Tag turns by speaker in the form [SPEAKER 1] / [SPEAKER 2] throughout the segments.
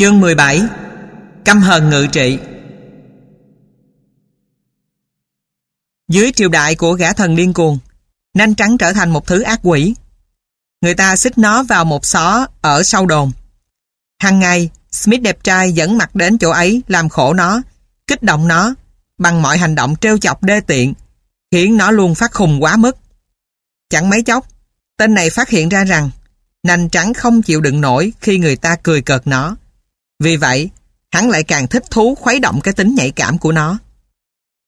[SPEAKER 1] Chương 17 Căm hờn ngự trị. Dưới triều đại của gã thần điên cuồng, Nanh trắng trở thành một thứ ác quỷ. Người ta xích nó vào một xó ở sau đồn. Hàng ngày, Smith đẹp trai dẫn mặt đến chỗ ấy Làm khổ nó, Kích động nó Bằng mọi hành động trêu chọc đê tiện, Khiến nó luôn phát khùng quá mức. Chẳng mấy chốc, Tên này phát hiện ra rằng Nanh trắng không chịu đựng nổi Khi người ta cười cợt nó vì vậy, hắn lại càng thích thú khuấy động cái tính nhạy cảm của nó.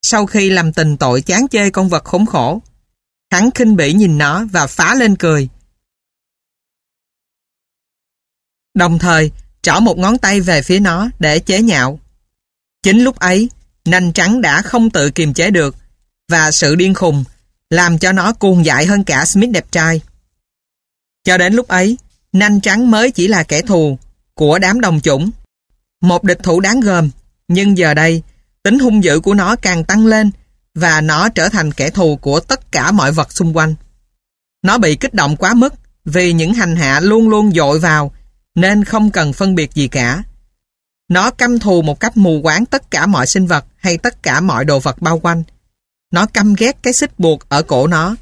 [SPEAKER 1] Sau khi làm tình tội chán chê con vật khốn khổ, hắn khinh bỉ nhìn nó và phá lên cười. Đồng thời, trỏ một ngón tay về phía nó để chế nhạo. Chính lúc ấy, nanh trắng đã không tự kiềm chế được và sự điên khùng làm cho nó cuồng dại hơn cả Smith đẹp trai. Cho đến lúc ấy, nanh trắng mới chỉ là kẻ thù của đám đồng chủng một địch thủ đáng gờm, nhưng giờ đây, tính hung dữ của nó càng tăng lên và nó trở thành kẻ thù của tất cả mọi vật xung quanh. Nó bị kích động quá mức vì những hành hạ luôn luôn dội vào nên không cần phân biệt gì cả. Nó căm thù một cách mù quáng tất cả mọi sinh vật hay tất cả mọi đồ vật bao quanh. Nó căm ghét cái xích buộc ở cổ nó,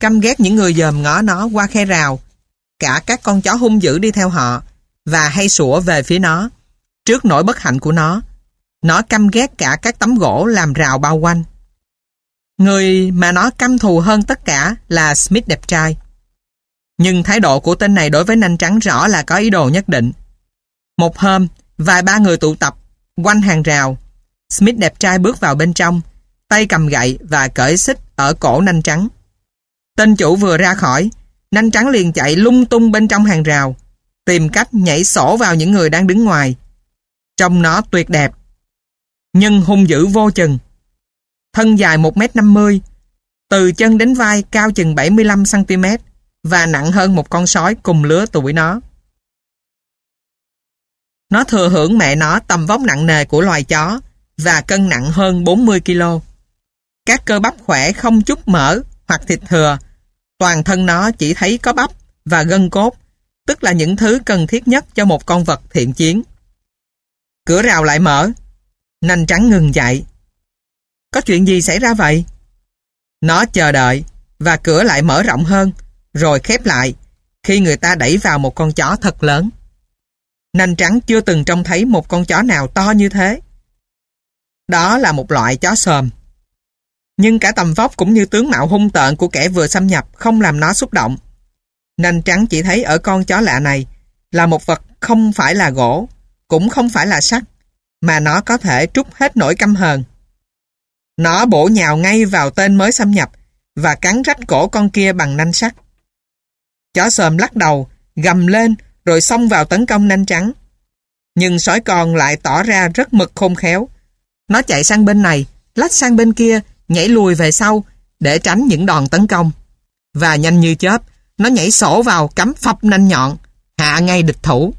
[SPEAKER 1] căm ghét những người dòm ngó nó qua khe rào, cả các con chó hung dữ đi theo họ và hay sủa về phía nó. Trước nỗi bất hạnh của nó, nó căm ghét cả các tấm gỗ làm rào bao quanh. Người mà nó căm thù hơn tất cả là Smith đẹp trai. Nhưng thái độ của tên này đối với nanh trắng rõ là có ý đồ nhất định. Một hôm, vài ba người tụ tập quanh hàng rào. Smith đẹp trai bước vào bên trong, tay cầm gậy và cởi xích ở cổ nanh trắng. Tên chủ vừa ra khỏi, nanh trắng liền chạy lung tung bên trong hàng rào, tìm cách nhảy sổ vào những người đang đứng ngoài. Trông nó tuyệt đẹp. Nhưng hung dữ vô chừng. Thân dài 1m50, từ chân đến vai cao chừng 75cm và nặng hơn một con sói cùng lứa tuổi nó. Nó thừa hưởng mẹ nó tầm vóc nặng nề của loài chó và cân nặng hơn 40kg. Các cơ bắp khỏe không chút mỡ hoặc thịt thừa. Toàn thân nó chỉ thấy có bắp và gân cốt, tức là những thứ cần thiết nhất cho một con vật thiện chiến. Cửa rào lại mở. Nanh trắng ngừng chạy. Có chuyện gì xảy ra vậy? Nó chờ đợi và cửa lại mở rộng hơn, rồi khép lại khi người ta đẩy vào một con chó thật lớn. Nanh trắng chưa từng trông thấy một con chó nào to như thế. Đó là một loại chó sờm. Nhưng cả tầm vóc cũng như tướng mạo hung tợn của kẻ vừa xâm nhập không làm nó xúc động. Nanh trắng chỉ thấy ở con chó lạ này là một vật không phải là gỗ cũng không phải là sắt, mà nó có thể trút hết nỗi căm hờn. Nó bổ nhào ngay vào tên mới xâm nhập và cắn rách cổ con kia bằng nanh sắt. Chó sờm lắc đầu, gầm lên rồi xông vào tấn công nanh trắng. Nhưng sói con lại tỏ ra rất mực khôn khéo. Nó chạy sang bên này, lách sang bên kia, nhảy lùi về sau để tránh những đòn tấn công. Và nhanh như chớp, nó nhảy sổ vào cắm phập nanh nhọn, hạ ngay địch thủ.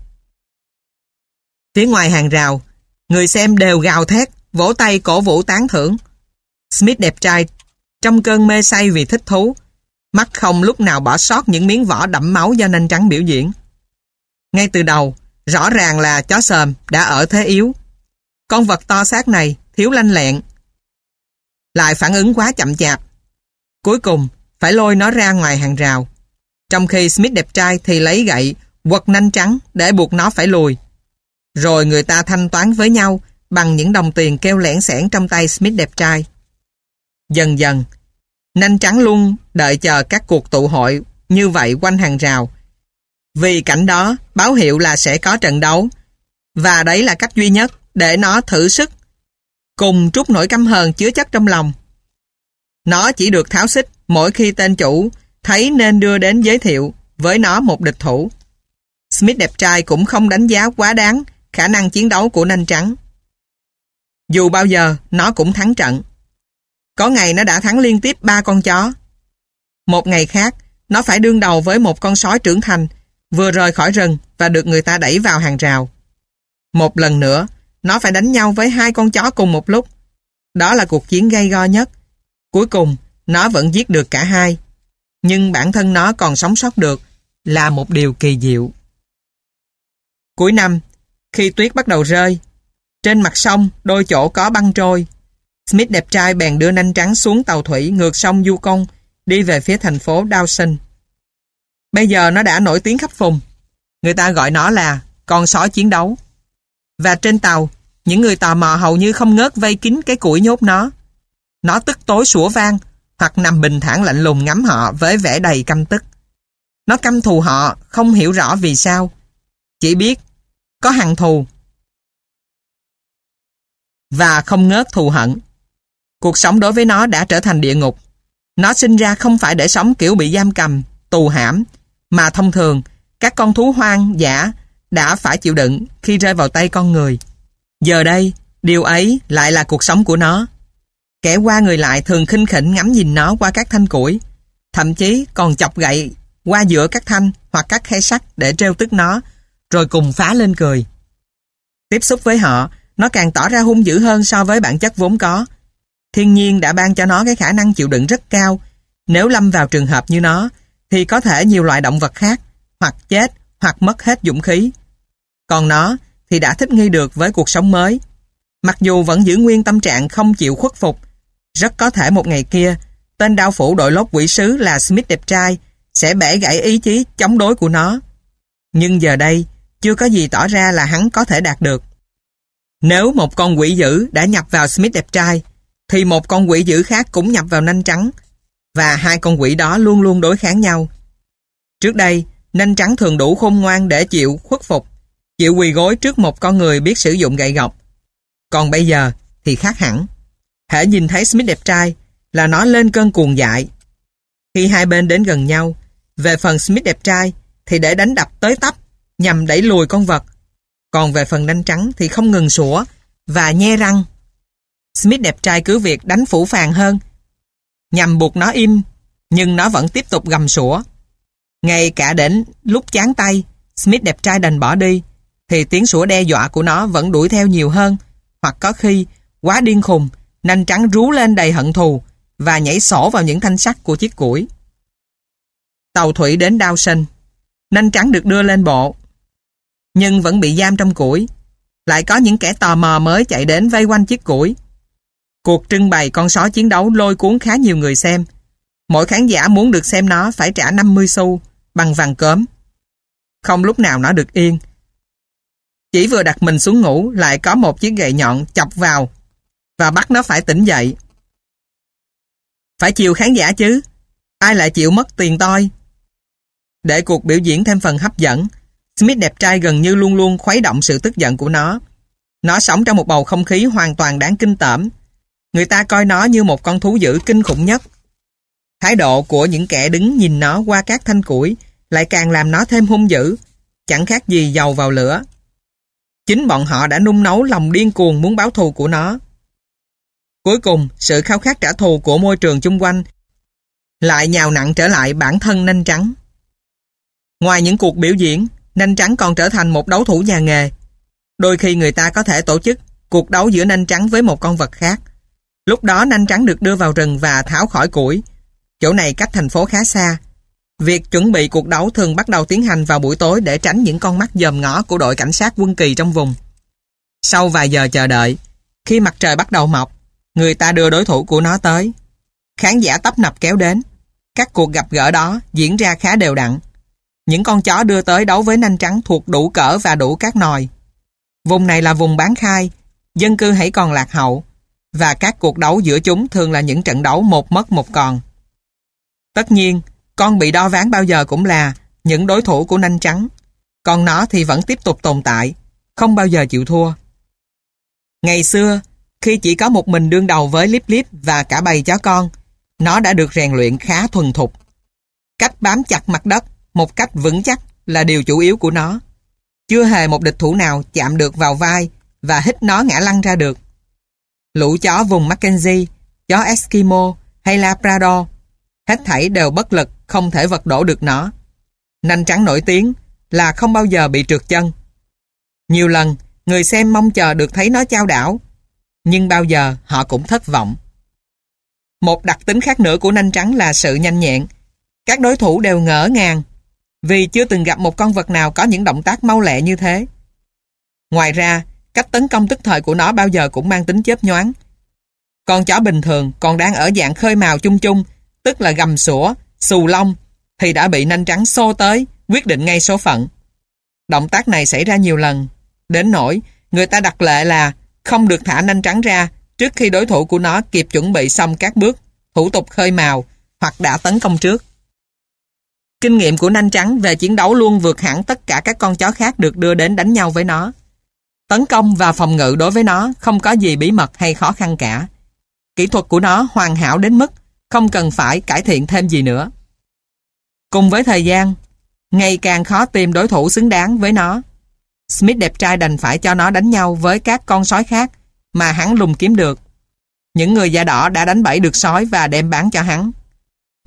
[SPEAKER 1] Phía ngoài hàng rào, người xem đều gào thét, vỗ tay cổ vũ tán thưởng. Smith đẹp trai, trong cơn mê say vì thích thú, mắt không lúc nào bỏ sót những miếng vỏ đẫm máu do nanh trắng biểu diễn. Ngay từ đầu, rõ ràng là chó sờm đã ở thế yếu. Con vật to xác này thiếu lanh lẹn, lại phản ứng quá chậm chạp. Cuối cùng, phải lôi nó ra ngoài hàng rào. Trong khi Smith đẹp trai thì lấy gậy, quật nanh trắng để buộc nó phải lùi. Rồi người ta thanh toán với nhau bằng những đồng tiền kêu lẻn sẻn trong tay Smith đẹp trai. Dần dần, nanh trắng luôn đợi chờ các cuộc tụ hội như vậy quanh hàng rào Vì cảnh đó báo hiệu là sẽ có trận đấu và đấy là cách duy nhất để nó thử sức cùng trút nỗi căm hờn chứa chất trong lòng. Nó chỉ được tháo xích mỗi khi tên chủ thấy nên đưa đến giới thiệu với nó một địch thủ. Smith đẹp trai cũng không đánh giá quá đáng khả năng chiến đấu của nanh trắng. Dù bao giờ nó cũng thắng trận. Có ngày nó đã thắng liên tiếp ba con chó. Một ngày khác, nó phải đương đầu với một con sói trưởng thành vừa rời khỏi rừng và được người ta đẩy vào hàng rào. Một lần nữa, nó phải đánh nhau với hai con chó cùng một lúc. Đó là cuộc chiến gay go nhất. Cuối cùng, nó vẫn giết được cả hai. Nhưng bản thân nó còn sống sót được là một điều kỳ diệu. Cuối năm, khi tuyết bắt đầu rơi, trên mặt sông đôi chỗ có băng trôi. Smith đẹp trai bèn đưa nanh trắng xuống tàu thủy ngược sông Yukon đi về phía thành phố Dawson. Bây giờ nó đã nổi tiếng khắp vùng. Người ta gọi nó là con sói chiến đấu. Và trên tàu, những người tò mò hầu như không ngớt vây kín cái củi nhốt nó. Nó tức tối sủa vang, hoặc nằm bình thản lạnh lùng ngắm họ với vẻ đầy căm tức. Nó căm thù họ, không hiểu rõ vì sao. Chỉ biết, có hằn thù. Và không ngớt thù hận. Cuộc sống đối với nó đã trở thành địa ngục. Nó sinh ra không phải để sống kiểu bị giam cầm, tù hãm, mà thông thường, các con thú hoang dã đã phải chịu đựng khi rơi vào tay con người. Giờ đây, điều ấy lại là cuộc sống của nó. Kẻ qua người lại thường khinh khỉnh ngắm nhìn nó qua các thanh củi, thậm chí còn chọc gậy qua giữa các thanh hoặc các khe sắt để treo tức nó, rồi cùng phá lên cười. Tiếp xúc với họ, nó càng tỏ ra hung dữ hơn so với bản chất vốn có. Thiên nhiên đã ban cho nó cái khả năng chịu đựng rất cao. Nếu lâm vào trường hợp như nó, thì có thể nhiều loại động vật khác, hoặc chết, hoặc mất hết dũng khí. Còn nó thì đã thích nghi được với cuộc sống mới. Mặc dù vẫn giữ nguyên tâm trạng không chịu khuất phục, rất có thể một ngày kia, tên đao phủ đội lốt quỷ sứ là Smith đẹp trai sẽ bẻ gãy ý chí chống đối của nó. Nhưng giờ đây, chưa có gì tỏ ra là hắn có thể đạt được. Nếu một con quỷ dữ đã nhập vào Smith đẹp trai, thì một con quỷ dữ khác cũng nhập vào nanh trắng, và hai con quỷ đó luôn luôn đối kháng nhau. Trước đây, nanh trắng thường đủ khôn ngoan để chịu khuất phục, chịu quỳ gối trước một con người biết sử dụng gậy gọc. Còn bây giờ thì khác hẳn. Hễ nhìn thấy Smith đẹp trai là nó lên cơn cuồng dại. Khi hai bên đến gần nhau, về phần Smith đẹp trai thì để đánh đập tới tấp nhằm đẩy lùi con vật. Còn về phần nanh trắng thì không ngừng sủa và nhe răng. Smith đẹp trai cứ việc đánh phủ phàng hơn nhằm buộc nó im, nhưng nó vẫn tiếp tục gầm sủa. Ngay cả đến lúc chán tay, Smith đẹp trai đành bỏ đi, thì tiếng sủa đe dọa của nó vẫn đuổi theo nhiều hơn hoặc có khi, quá điên khùng, nanh trắng rú lên đầy hận thù và nhảy sổ vào những thanh sắt của chiếc củi. Tàu thủy đến Dawson. Nanh trắng được đưa lên bộ. Nhưng vẫn bị giam trong củi. Lại có những kẻ tò mò mới chạy đến vây quanh chiếc củi. Cuộc trưng bày con sói chiến đấu lôi cuốn khá nhiều người xem. Mỗi khán giả muốn được xem nó phải trả 50 xu bằng vàng cớm. Không lúc nào nó được yên. Chỉ vừa đặt mình xuống ngủ lại có một chiếc gậy nhọn chọc vào và bắt nó phải tỉnh dậy. Phải chiều khán giả chứ. Ai lại chịu mất tiền toi. Để cuộc biểu diễn thêm phần hấp dẫn, Smith đẹp trai gần như luôn luôn khuấy động sự tức giận của nó. Nó sống trong một bầu không khí hoàn toàn đáng kinh tởm. Người ta coi nó như một con thú dữ kinh khủng nhất. Thái độ của những kẻ đứng nhìn nó qua các thanh củi lại càng làm nó thêm hung dữ, chẳng khác gì dầu vào lửa. Chính bọn họ đã nung nấu lòng điên cuồng muốn báo thù của nó. Cuối cùng, sự khao khát trả thù của môi trường chung quanh lại nhào nặng trở lại bản thân nanh trắng. Ngoài những cuộc biểu diễn, nanh trắng còn trở thành một đấu thủ nhà nghề. Đôi khi người ta có thể tổ chức cuộc đấu giữa nanh trắng với một con vật khác. Lúc đó nanh trắng được đưa vào rừng và tháo khỏi củi. Chỗ này cách thành phố khá xa. Việc chuẩn bị cuộc đấu thường bắt đầu tiến hành vào buổi tối để tránh những con mắt dòm ngó của đội cảnh sát quân kỳ trong vùng. Sau vài giờ chờ đợi, khi mặt trời bắt đầu mọc, người ta đưa đối thủ của nó tới. Khán giả tấp nập kéo đến. Các cuộc gặp gỡ đó diễn ra khá đều đặn. Những con chó đưa tới đấu với nanh trắng thuộc đủ cỡ và đủ các nòi. Vùng này là vùng bán khai, dân cư hãy còn lạc hậu, và các cuộc đấu giữa chúng thường là những trận đấu một mất một còn. Tất nhiên, con bị đo ván bao giờ cũng là những đối thủ của nanh trắng. Còn nó thì vẫn tiếp tục tồn tại, không bao giờ chịu thua. Ngày xưa, khi chỉ có một mình đương đầu với Lip Lip và cả bầy chó con, nó đã được rèn luyện khá thuần thục. Cách bám chặt mặt đất một cách vững chắc là điều chủ yếu của nó. Chưa hề một địch thủ nào chạm được vào vai và hít nó ngã lăn ra được. Lũ chó vùng Mackenzie, chó Eskimo hay Labrador, hết thảy đều bất lực, không thể vật đổ được nó. Nanh trắng nổi tiếng là không bao giờ bị trượt chân. Nhiều lần, người xem mong chờ được thấy nó trao đảo, nhưng bao giờ họ cũng thất vọng. Một đặc tính khác nữa của nanh trắng là sự nhanh nhẹn. Các đối thủ đều ngỡ ngàng vì chưa từng gặp một con vật nào có những động tác mau lẹ như thế. Ngoài ra, cách tấn công tức thời của nó bao giờ cũng mang tính chớp nhoáng. Con chó bình thường còn đang ở dạng khơi màu chung chung, tức là gầm sủa, xù lông, thì đã bị nanh trắng xô tới, quyết định ngay số phận. Động tác này xảy ra nhiều lần, đến nỗi người ta đặt lệ là không được thả nanh trắng ra trước khi đối thủ của nó kịp chuẩn bị xong các bước, thủ tục khơi màu hoặc đã tấn công trước. Kinh nghiệm của nanh trắng về chiến đấu luôn vượt hẳn tất cả các con chó khác được đưa đến đánh nhau với nó. Tấn công và phòng ngự đối với nó không có gì bí mật hay khó khăn cả. Kỹ thuật của nó hoàn hảo đến mức không cần phải cải thiện thêm gì nữa. Cùng với thời gian, ngày càng khó tìm đối thủ xứng đáng với nó. Smith đẹp trai đành phải cho nó đánh nhau với các con sói khác mà hắn lùng kiếm được. Những người da đỏ đã đánh bẫy được sói và đem bán cho hắn.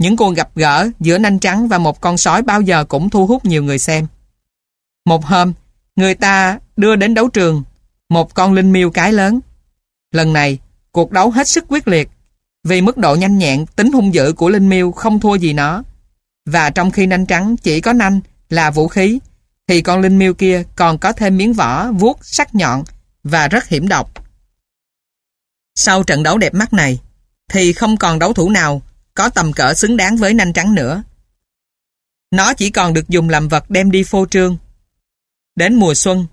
[SPEAKER 1] Những cuộc gặp gỡ giữa nanh trắng và một con sói bao giờ cũng thu hút nhiều người xem. Một hôm, người ta đưa đến đấu trường một con linh miêu cái lớn. Lần này, cuộc đấu hết sức quyết liệt vì mức độ nhanh nhẹn, tính hung dữ của linh miêu không thua gì nó. Và trong khi nanh trắng chỉ có nanh là vũ khí, thì con linh miêu kia còn có thêm miếng vỏ vuốt sắc nhọn và rất hiểm độc. Sau trận đấu đẹp mắt này, thì không còn đấu thủ nào có tầm cỡ xứng đáng với nanh trắng nữa. Nó chỉ còn được dùng làm vật đem đi phô trương. Đến mùa xuân,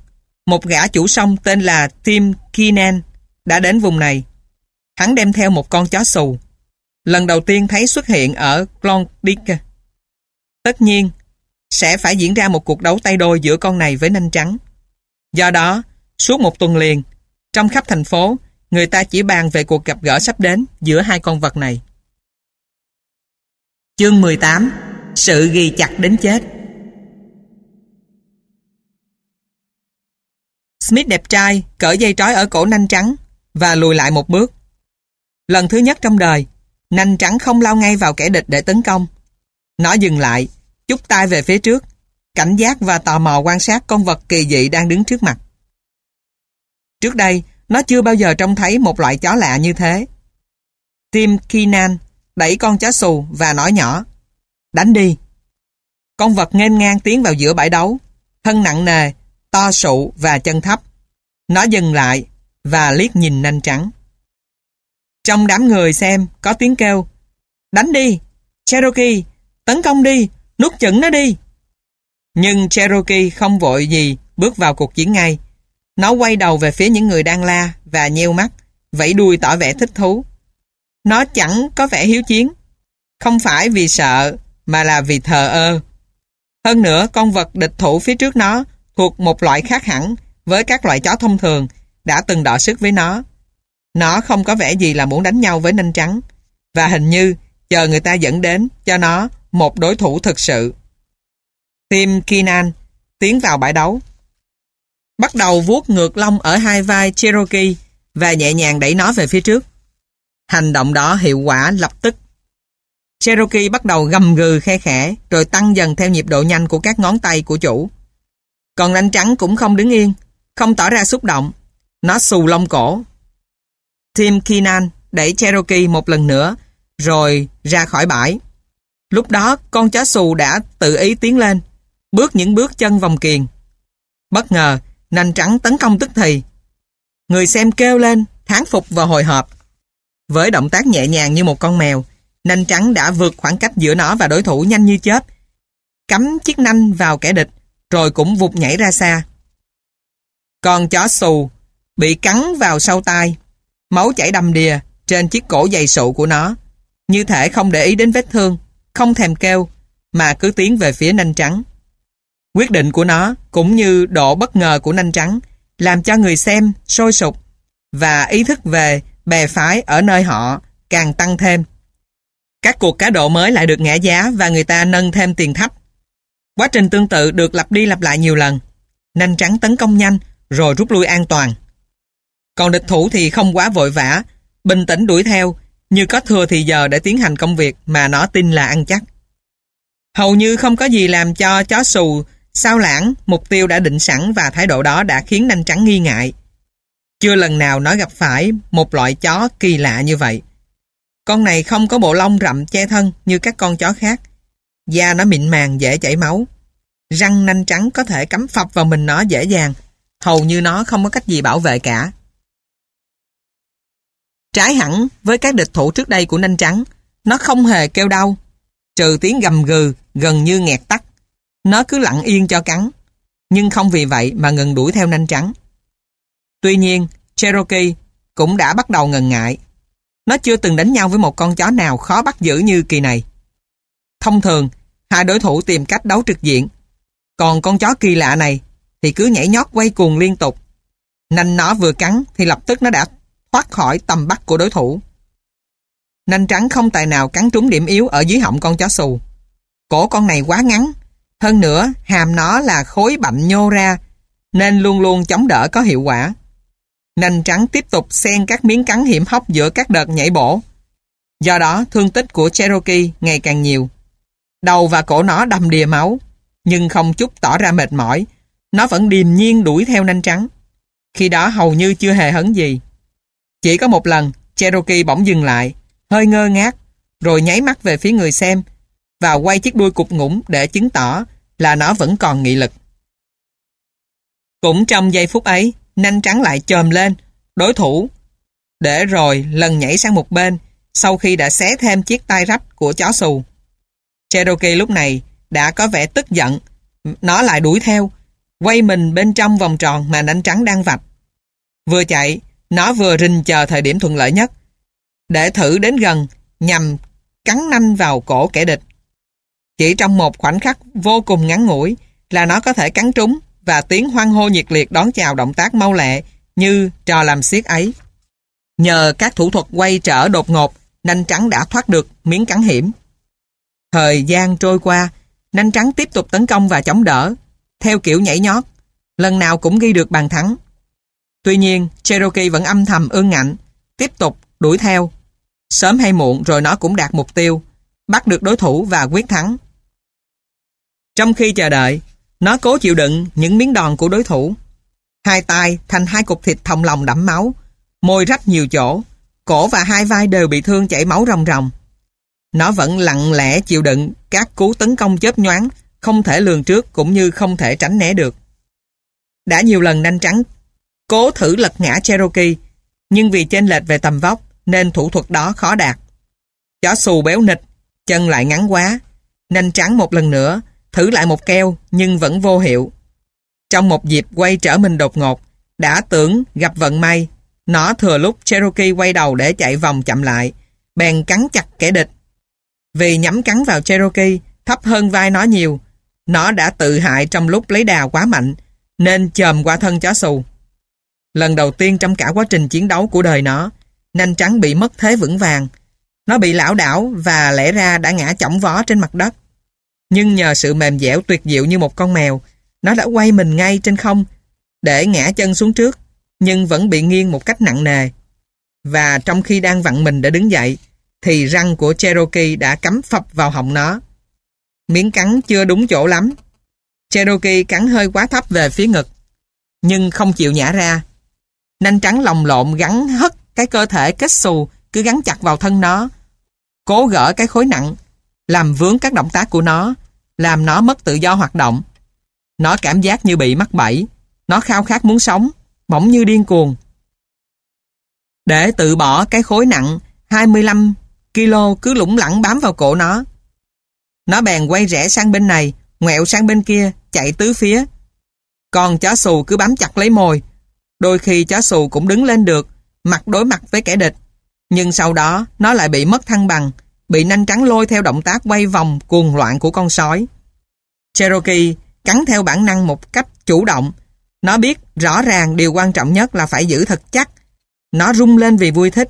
[SPEAKER 1] một gã chủ sông tên là Tim Keenan đã đến vùng này. Hắn đem theo một con chó xù. Lần đầu tiên thấy xuất hiện ở Klondike. Tất nhiên, sẽ phải diễn ra một cuộc đấu tay đôi giữa con này với nanh trắng. Do đó, suốt một tuần liền, trong khắp thành phố, người ta chỉ bàn về cuộc gặp gỡ sắp đến giữa hai con vật này. Chương 18 Sự ghi chặt đến chết Smith đẹp trai cởi dây trói ở cổ nanh trắng và lùi lại một bước. Lần thứ nhất trong đời, nanh trắng không lao ngay vào kẻ địch để tấn công. Nó dừng lại, chúc tay về phía trước, cảnh giác và tò mò quan sát con vật kỳ dị đang đứng trước mặt. Trước đây, nó chưa bao giờ trông thấy một loại chó lạ như thế. Tim Keenan đẩy con chó xù và nói nhỏ Đánh đi. Con vật nghênh ngang tiến vào giữa bãi đấu, thân nặng nề, to sụ và chân thấp. Nó dừng lại và liếc nhìn nanh trắng. Trong đám người xem có tiếng kêu Đánh đi! Cherokee! Tấn công đi! Nuốt chửng nó đi! Nhưng Cherokee không vội gì bước vào cuộc chiến ngay. Nó quay đầu về phía những người đang la và nheo mắt, vẫy đuôi tỏ vẻ thích thú. Nó chẳng có vẻ hiếu chiến. Không phải vì sợ, mà là vì thờ ơ. Hơn nữa, con vật địch thủ phía trước nó thuộc một loại khác hẳn với các loại chó thông thường đã từng đọ sức với nó. Nó không có vẻ gì là muốn đánh nhau với nanh trắng và hình như chờ người ta dẫn đến cho nó một đối thủ thực sự. Tim Kinan tiến vào bãi đấu. Bắt đầu vuốt ngược lông ở hai vai Cherokee và nhẹ nhàng đẩy nó về phía trước. Hành động đó hiệu quả lập tức. Cherokee bắt đầu gầm gừ khe khẽ rồi tăng dần theo nhịp độ nhanh của các ngón tay của chủ. Còn ranh trắng cũng không đứng yên, không tỏ ra xúc động. Nó xù lông cổ. Tim Keenan đẩy Cherokee một lần nữa rồi ra khỏi bãi. Lúc đó con chó xù đã tự ý tiến lên, bước những bước chân vòng kiền. Bất ngờ, nành trắng tấn công tức thì. Người xem kêu lên, thán phục và hồi hộp. Với động tác nhẹ nhàng như một con mèo, nanh trắng đã vượt khoảng cách giữa nó và đối thủ nhanh như chớp. Cắm chiếc nanh vào kẻ địch, rồi cũng vụt nhảy ra xa. Con chó xù bị cắn vào sau tai, máu chảy đầm đìa trên chiếc cổ dày sụ của nó. Như thể không để ý đến vết thương, không thèm kêu, mà cứ tiến về phía nanh trắng. Quyết định của nó cũng như độ bất ngờ của nanh trắng làm cho người xem sôi sục và ý thức về bè phái ở nơi họ càng tăng thêm. Các cuộc cá độ mới lại được ngã giá và người ta nâng thêm tiền thấp. Quá trình tương tự được lặp đi lặp lại nhiều lần. Nanh trắng tấn công nhanh rồi rút lui an toàn. Còn địch thủ thì không quá vội vã, bình tĩnh đuổi theo, như có thừa thì giờ để tiến hành công việc mà nó tin là ăn chắc. Hầu như không có gì làm cho chó xù sao lãng, mục tiêu đã định sẵn và thái độ đó đã khiến nanh trắng nghi ngại. Chưa lần nào nó gặp phải một loại chó kỳ lạ như vậy. Con này không có bộ lông rậm che thân như các con chó khác. Da nó mịn màng dễ chảy máu. Răng nanh trắng có thể cắm phập vào mình nó dễ dàng. Hầu như nó không có cách gì bảo vệ cả. Trái hẳn với các địch thủ trước đây của nanh trắng, nó không hề kêu đau, trừ tiếng gầm gừ gần như nghẹt tắt. Nó cứ lặng yên cho cắn, nhưng không vì vậy mà ngừng đuổi theo nanh trắng. Tuy nhiên, Cherokee cũng đã bắt đầu ngần ngại. Nó chưa từng đánh nhau với một con chó nào khó bắt giữ như kỳ này. Thông thường, hai đối thủ tìm cách đấu trực diện. Còn con chó kỳ lạ này thì cứ nhảy nhót quay cuồng liên tục. Nanh nó vừa cắn thì lập tức nó đã thoát khỏi tầm bắt của đối thủ. Nanh trắng không tài nào cắn trúng điểm yếu ở dưới họng con chó xù. Cổ con này quá ngắn, hơn nữa hàm nó là khối bạnh nhô ra, nên luôn luôn chống đỡ có hiệu quả. Nanh trắng tiếp tục xen các miếng cắn hiểm hóc giữa các đợt nhảy bổ. Do đó, thương tích của Cherokee ngày càng nhiều. Đầu và cổ nó đầm đìa máu, nhưng không chút tỏ ra mệt mỏi. Nó vẫn điềm nhiên đuổi theo nanh trắng. Khi đó hầu như chưa hề hấn gì. Chỉ có một lần, Cherokee bỗng dừng lại, hơi ngơ ngác, rồi nháy mắt về phía người xem và quay chiếc đuôi cục ngủng để chứng tỏ là nó vẫn còn nghị lực. Cũng trong giây phút ấy, nanh trắng lại chồm lên, đối thủ, để rồi lần nhảy sang một bên sau khi đã xé thêm chiếc tai rách của chó xù. Cherokee lúc này đã có vẻ tức giận, nó lại đuổi theo, quay mình bên trong vòng tròn mà nanh trắng đang vạch. Vừa chạy, nó vừa rình chờ thời điểm thuận lợi nhất, để thử đến gần nhằm cắn nanh vào cổ kẻ địch. Chỉ trong một khoảnh khắc vô cùng ngắn ngủi là nó có thể cắn trúng và tiếng hoan hô nhiệt liệt đón chào động tác mau lẹ như trò làm xiết ấy. Nhờ các thủ thuật quay trở đột ngột, nanh trắng đã thoát được miếng cắn hiểm. Thời gian trôi qua, nanh trắng tiếp tục tấn công và chống đỡ, theo kiểu nhảy nhót, lần nào cũng ghi được bàn thắng. Tuy nhiên, Cherokee vẫn âm thầm ương ngạnh, tiếp tục đuổi theo. Sớm hay muộn rồi nó cũng đạt mục tiêu, bắt được đối thủ và quyết thắng. Trong khi chờ đợi, nó cố chịu đựng những miếng đòn của đối thủ. Hai tay thành hai cục thịt thòng lòng đẫm máu, môi rách nhiều chỗ, cổ và hai vai đều bị thương chảy máu ròng ròng. Nó vẫn lặng lẽ chịu đựng các cú tấn công chớp nhoáng, không thể lường trước cũng như không thể tránh né được. Đã nhiều lần nanh trắng cố thử lật ngã Cherokee, nhưng vì chênh lệch về tầm vóc nên thủ thuật đó khó đạt. Chó xù béo nịch, chân lại ngắn quá, nanh trắng một lần nữa thử lại một keo nhưng vẫn vô hiệu. Trong một dịp quay trở mình đột ngột, đã tưởng gặp vận may, nó thừa lúc Cherokee quay đầu để chạy vòng chậm lại, bèn cắn chặt kẻ địch. Vì nhắm cắn vào Cherokee thấp hơn vai nó nhiều, nó đã tự hại trong lúc lấy đà quá mạnh, nên chồm qua thân chó xù. Lần đầu tiên trong cả quá trình chiến đấu của đời nó, nanh trắng bị mất thế vững vàng. Nó bị lão đảo và lẽ ra đã ngã chỏng vó trên mặt đất. Nhưng nhờ sự mềm dẻo tuyệt diệu như một con mèo, nó đã quay mình ngay trên không để ngã chân xuống trước, nhưng vẫn bị nghiêng một cách nặng nề. Và trong khi đang vặn mình để đứng dậy, thì răng của Cherokee đã cắm phập vào họng nó. Miếng cắn chưa đúng chỗ lắm. Cherokee cắn hơi quá thấp về phía ngực, nhưng không chịu nhả ra. Nanh trắng lồng lộn gắn hất cái cơ thể kết xù cứ gắn chặt vào thân nó. Cố gỡ cái khối nặng làm vướng các động tác của nó, làm nó mất tự do hoạt động. Nó cảm giác như bị mắc bẫy, nó khao khát muốn sống, bỗng như điên cuồng. Để tự bỏ cái khối nặng 25 kg cứ lủng lẳng bám vào cổ nó. Nó bèn quay rẽ sang bên này, ngoẹo sang bên kia, chạy tứ phía. Còn chó xù cứ bám chặt lấy mồi. Đôi khi chó xù cũng đứng lên được, mặt đối mặt với kẻ địch. Nhưng sau đó, nó lại bị mất thăng bằng, bị nanh trắng lôi theo động tác quay vòng cuồng loạn của con sói. Cherokee cắn theo bản năng một cách chủ động. Nó biết rõ ràng điều quan trọng nhất là phải giữ thật chắc. Nó rung lên vì vui thích.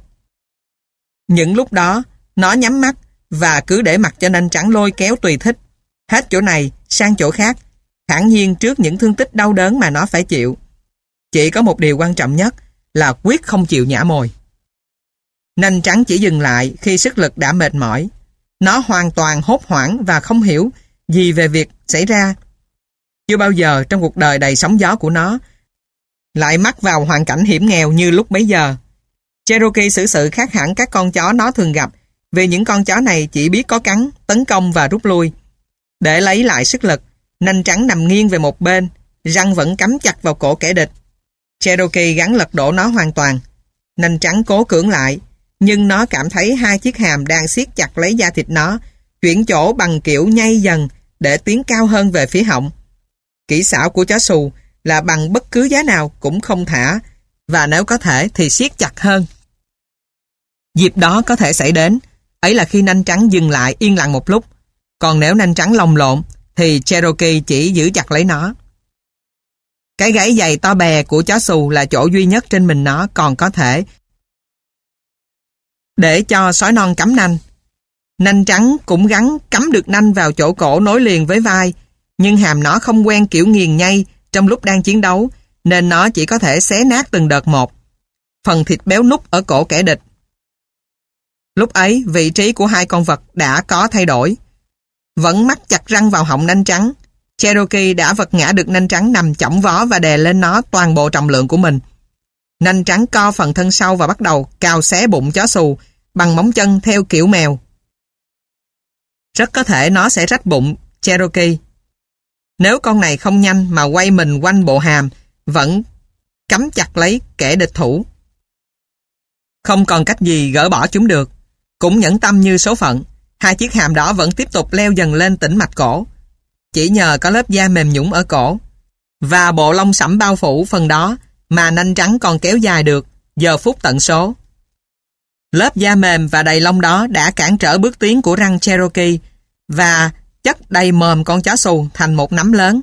[SPEAKER 1] Những lúc đó, nó nhắm mắt và cứ để mặt cho nanh trắng lôi kéo tùy thích. Hết chỗ này sang chỗ khác, thản nhiên trước những thương tích đau đớn mà nó phải chịu. Chỉ có một điều quan trọng nhất là quyết không chịu nhả mồi. Nanh trắng chỉ dừng lại khi sức lực đã mệt mỏi. Nó hoàn toàn hốt hoảng và không hiểu gì về việc xảy ra. Chưa bao giờ trong cuộc đời đầy sóng gió của nó lại mắc vào hoàn cảnh hiểm nghèo như lúc bấy giờ. Cherokee xử sự khác hẳn các con chó nó thường gặp vì những con chó này chỉ biết có cắn, tấn công và rút lui. Để lấy lại sức lực, nanh trắng nằm nghiêng về một bên, răng vẫn cắm chặt vào cổ kẻ địch. Cherokee gắn lật đổ nó hoàn toàn. Nanh trắng cố cưỡng lại, nhưng nó cảm thấy hai chiếc hàm đang siết chặt lấy da thịt nó, chuyển chỗ bằng kiểu nhay dần để tiến cao hơn về phía họng. Kỹ xảo của chó xù là bằng bất cứ giá nào cũng không thả, và nếu có thể thì siết chặt hơn. Dịp đó có thể xảy đến, ấy là khi nanh trắng dừng lại yên lặng một lúc, còn nếu nanh trắng lồng lộn thì Cherokee chỉ giữ chặt lấy nó. Cái gáy dày to bè của chó xù là chỗ duy nhất trên mình nó còn có thể để cho sói non cắm nanh. Nanh trắng cũng gắn cắm được nanh vào chỗ cổ nối liền với vai, nhưng hàm nó không quen kiểu nghiền nhay trong lúc đang chiến đấu, nên nó chỉ có thể xé nát từng đợt một. Phần thịt béo nút ở cổ kẻ địch. Lúc ấy, vị trí của hai con vật đã có thay đổi. Vẫn mắc chặt răng vào họng nanh trắng, Cherokee đã vật ngã được nanh trắng nằm chỏng vó và đè lên nó toàn bộ trọng lượng của mình. Nanh trắng co phần thân sau và bắt đầu cào xé bụng chó xù bằng móng chân theo kiểu mèo. Rất có thể nó sẽ rách bụng Cherokee. Nếu con này không nhanh mà quay mình quanh bộ hàm, vẫn cắm chặt lấy kẻ địch thủ. Không còn cách gì gỡ bỏ chúng được. Cũng nhẫn tâm như số phận, hai chiếc hàm đỏ vẫn tiếp tục leo dần lên tĩnh mạch cổ. Chỉ nhờ có lớp da mềm nhũng ở cổ và bộ lông sẫm bao phủ phần đó mà nanh trắng còn kéo dài được giờ phút tận số. Lớp da mềm và đầy lông đó đã cản trở bước tiến của răng Cherokee và chất đầy mồm con chó xù thành một nắm lớn.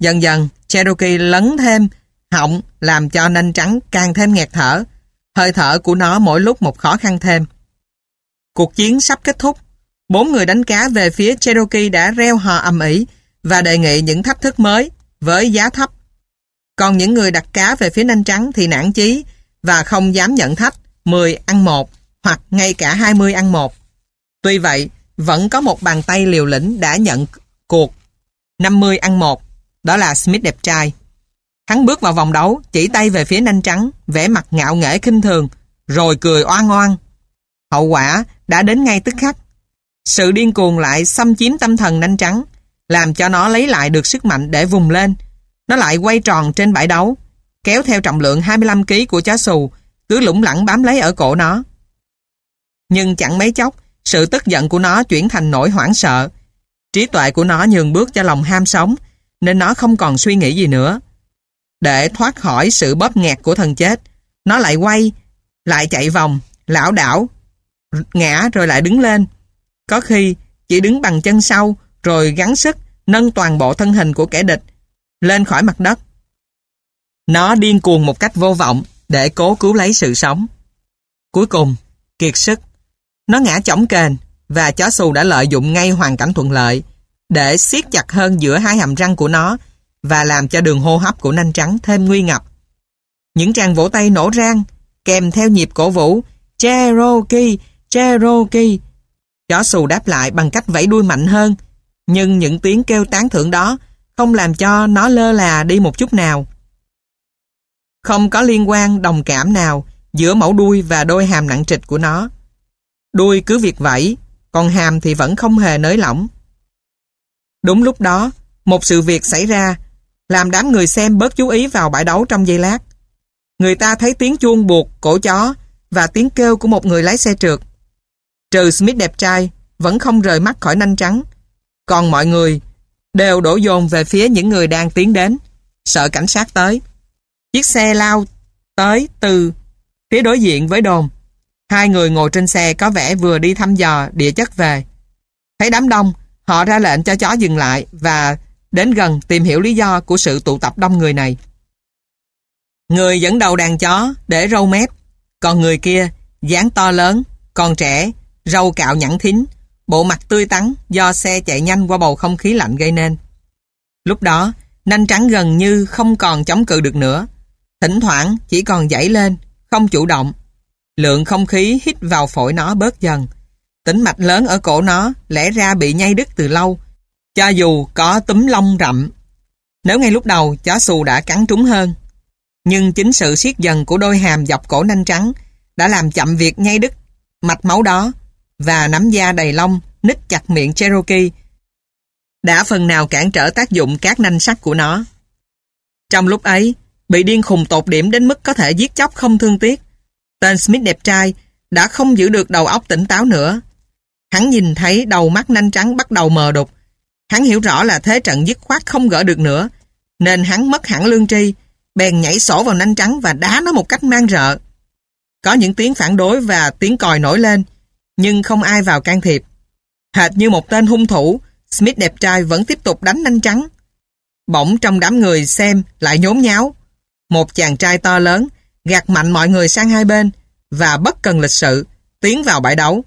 [SPEAKER 1] Dần dần, Cherokee lấn thêm họng làm cho nanh trắng càng thêm nghẹt thở. Hơi thở của nó mỗi lúc một khó khăn thêm. Cuộc chiến sắp kết thúc. Bốn người đánh cá về phía Cherokee đã reo hò ầm ĩ và đề nghị những thách thức mới với giá thấp. Còn những người đặt cá về phía nanh trắng thì nản chí và không dám nhận thách 10 ăn 1 hoặc ngay cả 20 ăn 1. Tuy vậy, vẫn có một bàn tay liều lĩnh đã nhận cuộc 50 ăn 1, đó là Smith đẹp trai. Hắn bước vào vòng đấu, chỉ tay về phía nanh trắng, vẻ mặt ngạo nghễ kinh thường, rồi cười oan oan. Hậu quả đã đến ngay tức khắc. Sự điên cuồng lại xâm chiếm tâm thần nanh trắng, làm cho nó lấy lại được sức mạnh để vùng lên. Nó lại quay tròn trên bãi đấu, kéo theo trọng lượng 25kg của chó xù, cứ lủng lẳng bám lấy ở cổ nó. Nhưng chẳng mấy chốc, sự tức giận của nó chuyển thành nỗi hoảng sợ. Trí tuệ của nó nhường bước cho lòng ham sống, nên nó không còn suy nghĩ gì nữa. Để thoát khỏi sự bóp nghẹt của thần chết, nó lại quay, lại chạy vòng, lão đảo, ngã rồi lại đứng lên. Có khi chỉ đứng bằng chân sau, rồi gắng sức nâng toàn bộ thân hình của kẻ địch lên khỏi mặt đất. Nó điên cuồng một cách vô vọng để cố cứu lấy sự sống. Cuối cùng, kiệt sức, nó ngã chỏng kềnh và chó xù đã lợi dụng ngay hoàn cảnh thuận lợi để siết chặt hơn giữa hai hàm răng của nó và làm cho đường hô hấp của nanh trắng thêm nguy ngập. Những tràng vỗ tay nổ rang kèm theo nhịp cổ vũ Cherokee, Cherokee. Chó xù đáp lại bằng cách vẫy đuôi mạnh hơn nhưng những tiếng kêu tán thưởng đó không làm cho nó lơ là đi một chút nào. Không có liên quan đồng cảm nào giữa mẫu đuôi và đôi hàm nặng trịch của nó. Đuôi cứ việc vẫy, còn hàm thì vẫn không hề nới lỏng. Đúng lúc đó, một sự việc xảy ra, làm đám người xem bớt chú ý vào bãi đấu trong giây lát. Người ta thấy tiếng chuông buộc cổ chó và tiếng kêu của một người lái xe trượt. Trừ Smith đẹp trai, vẫn không rời mắt khỏi nanh trắng. Còn mọi người đều đổ dồn về phía những người đang tiến đến, sợ cảnh sát tới. Chiếc xe lao tới từ phía đối diện với đồn. Hai người ngồi trên xe có vẻ vừa đi thăm dò địa chất về. Thấy đám đông, họ ra lệnh cho chó dừng lại và đến gần tìm hiểu lý do của sự tụ tập đông người này. Người dẫn đầu đàn chó để râu mép, còn người kia dáng to lớn, còn trẻ, râu cạo nhẵn thính, bộ mặt tươi tắn do xe chạy nhanh qua bầu không khí lạnh gây nên. Lúc đó, nanh trắng gần như không còn chống cự được nữa. Thỉnh thoảng chỉ còn dãy lên, không chủ động. Lượng không khí hít vào phổi nó bớt dần. Tĩnh mạch lớn ở cổ nó lẽ ra bị nhai đứt từ lâu, cho dù có túm lông rậm. Nếu ngay lúc đầu chó xù đã cắn trúng hơn. Nhưng chính sự siết dần của đôi hàm dọc cổ nanh trắng đã làm chậm việc nhai đứt mạch máu đó và nắm da đầy lông nít chặt miệng Cherokee đã phần nào cản trở tác dụng các nanh sắt của nó. Trong lúc ấy, bị điên khùng tột điểm đến mức có thể giết chóc không thương tiếc. Tên Smith đẹp trai đã không giữ được đầu óc tỉnh táo nữa. Hắn nhìn thấy đầu mắt nanh trắng bắt đầu mờ đục. Hắn hiểu rõ là thế trận dứt khoát không gỡ được nữa, nên hắn mất hẳn lương tri, bèn nhảy sổ vào nanh trắng và đá nó một cách mang rợ. Có những tiếng phản đối và tiếng còi nổi lên, nhưng không ai vào can thiệp. Hệt như một tên hung thủ, Smith đẹp trai vẫn tiếp tục đánh nanh trắng. Bỗng trong đám người xem lại nhốn nháo. Một chàng trai to lớn gạt mạnh mọi người sang hai bên và bất cần lịch sự tiến vào bãi đấu.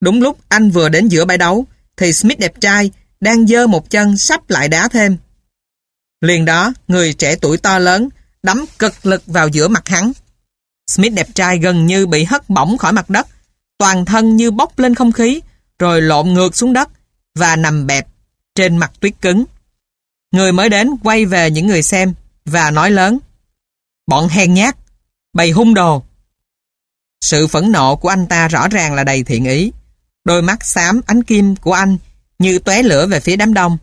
[SPEAKER 1] Đúng lúc anh vừa đến giữa bãi đấu thì Smith đẹp trai đang dơ một chân sắp lại đá thêm. Liền đó, người trẻ tuổi to lớn đấm cực lực vào giữa mặt hắn. Smith đẹp trai gần như bị hất bổng khỏi mặt đất, toàn thân như bốc lên không khí, rồi lộn ngược xuống đất và nằm bẹp trên mặt tuyết cứng. Người mới đến quay về những người xem và nói lớn. Bọn hèn nhát, bày hung đồ. Sự phẫn nộ của anh ta rõ ràng là đầy thiện ý. Đôi mắt xám ánh kim của anh như tóe lửa về phía đám đông.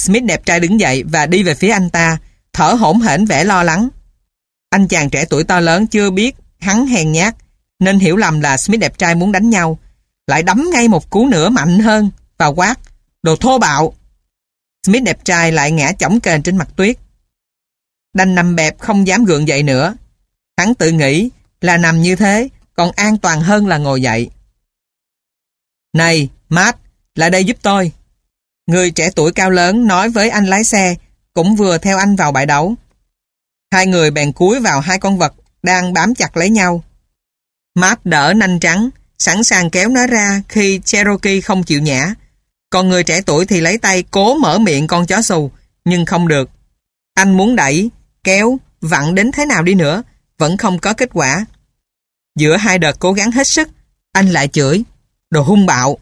[SPEAKER 1] Smith đẹp trai đứng dậy và đi về phía anh ta, thở hổn hển vẻ lo lắng. Anh chàng trẻ tuổi to lớn chưa biết hắn hèn nhát, nên hiểu lầm là Smith đẹp trai muốn đánh nhau. Lại đấm ngay một cú nữa mạnh hơn và quát, đồ thô bạo. Smith đẹp trai lại ngã chỏng kềnh trên mặt tuyết. Đành nằm bẹp không dám gượng dậy nữa. Hắn tự nghĩ là nằm như thế còn an toàn hơn là ngồi dậy. Này, Matt, lại đây giúp tôi. Người trẻ tuổi cao lớn nói với anh lái xe, cũng vừa theo anh vào bãi đấu. Hai người bèn cúi vào hai con vật đang bám chặt lấy nhau. Map đỡ nanh trắng, sẵn sàng kéo nó ra khi Cherokee không chịu nhả. Còn người trẻ tuổi thì lấy tay cố mở miệng con chó xù, nhưng không được. Anh muốn đẩy, kéo, vặn đến thế nào đi nữa, vẫn không có kết quả. Giữa hai đợt cố gắng hết sức, anh lại chửi, đồ hung bạo.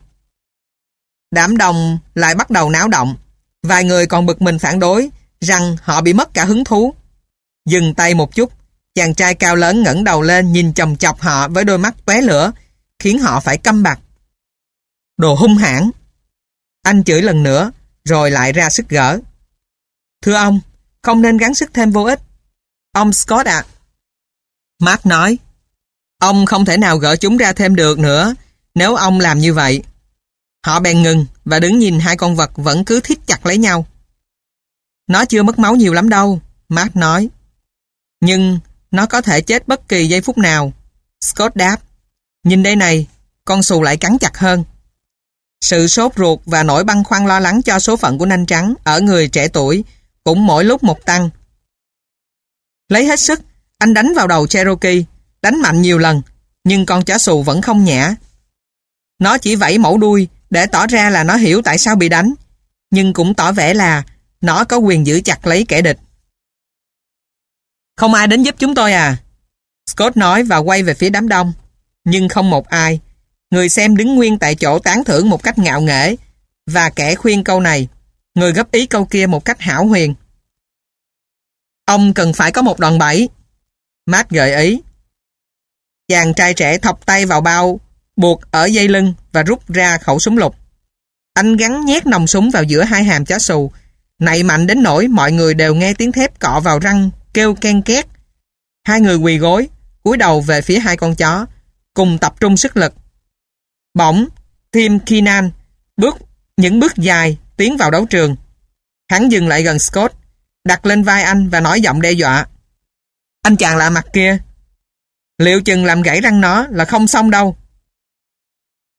[SPEAKER 1] Đám đông lại bắt đầu náo động. Vài người còn bực mình phản đối rằng họ bị mất cả hứng thú. Dừng tay một chút, chàng trai cao lớn ngẩng đầu lên nhìn chồng chọc họ với đôi mắt tóe lửa, khiến họ phải câm bặt. Đồ hung hãn. Anh chửi lần nữa, rồi lại ra sức gỡ. Thưa ông, không nên gắng sức thêm vô ích. Ông Scott ạ. À. Mark nói, ông không thể nào gỡ chúng ra thêm được nữa nếu ông làm như vậy. Họ bèn ngừng và đứng nhìn hai con vật vẫn cứ thít chặt lấy nhau. Nó chưa mất máu nhiều lắm đâu, Mark nói. Nhưng nó có thể chết bất kỳ giây phút nào. Scott đáp. Nhìn đây này, con xù lại cắn chặt hơn. Sự sốt ruột và nỗi băn khoăn lo lắng cho số phận của nanh trắng ở người trẻ tuổi cũng mỗi lúc một tăng. Lấy hết sức, anh đánh vào đầu Cherokee, đánh mạnh nhiều lần, nhưng con chó xù vẫn không nhả. Nó chỉ vẫy mẫu đuôi để tỏ ra là nó hiểu tại sao bị đánh, nhưng cũng tỏ vẻ là nó có quyền giữ chặt lấy kẻ địch. Không ai đến giúp chúng tôi à? Scott nói và quay về phía đám đông. Nhưng không một ai. Người xem đứng nguyên tại chỗ tán thưởng một cách ngạo nghễ và kẻ khuyên câu này. Người góp ý câu kia một cách hảo huyền. Ông cần phải có một đòn bẩy. Matt gợi ý. Chàng trai trẻ thọc tay vào bao, buộc ở dây lưng và rút ra khẩu súng lục. Anh gắn nhét nòng súng vào giữa hai hàm chó xù, nảy mạnh đến nỗi mọi người đều nghe tiếng thép cọ vào răng kêu ken két. Hai người quỳ gối, cúi đầu về phía hai con chó, cùng tập trung sức lực. Bỗng, Tim Keenan bước những bước dài tiến vào đấu trường. Hắn dừng lại gần Scott, đặt lên vai anh và nói giọng đe dọa. Anh chàng lạ mặt kia, liệu chừng làm gãy răng nó là không xong đâu.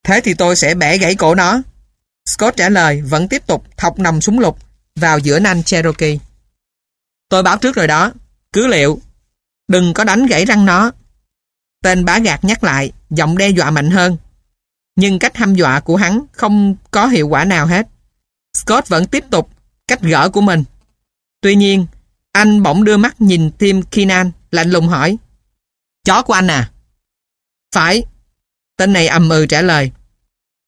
[SPEAKER 1] Thế thì tôi sẽ bẻ gãy cổ nó. Scott trả lời vẫn tiếp tục thọc nằm súng lục vào giữa nanh Cherokee. Tôi báo trước rồi đó, cứ liệu, đừng có đánh gãy răng nó. Tên bá gạt nhắc lại, giọng đe dọa mạnh hơn. Nhưng cách hăm dọa của hắn không có hiệu quả nào hết. Scott vẫn tiếp tục cách gỡ của mình. Tuy nhiên, anh bỗng đưa mắt nhìn Tim Keenan, lạnh lùng hỏi. Chó của anh à? Phải. Tên này ầm ừ trả lời.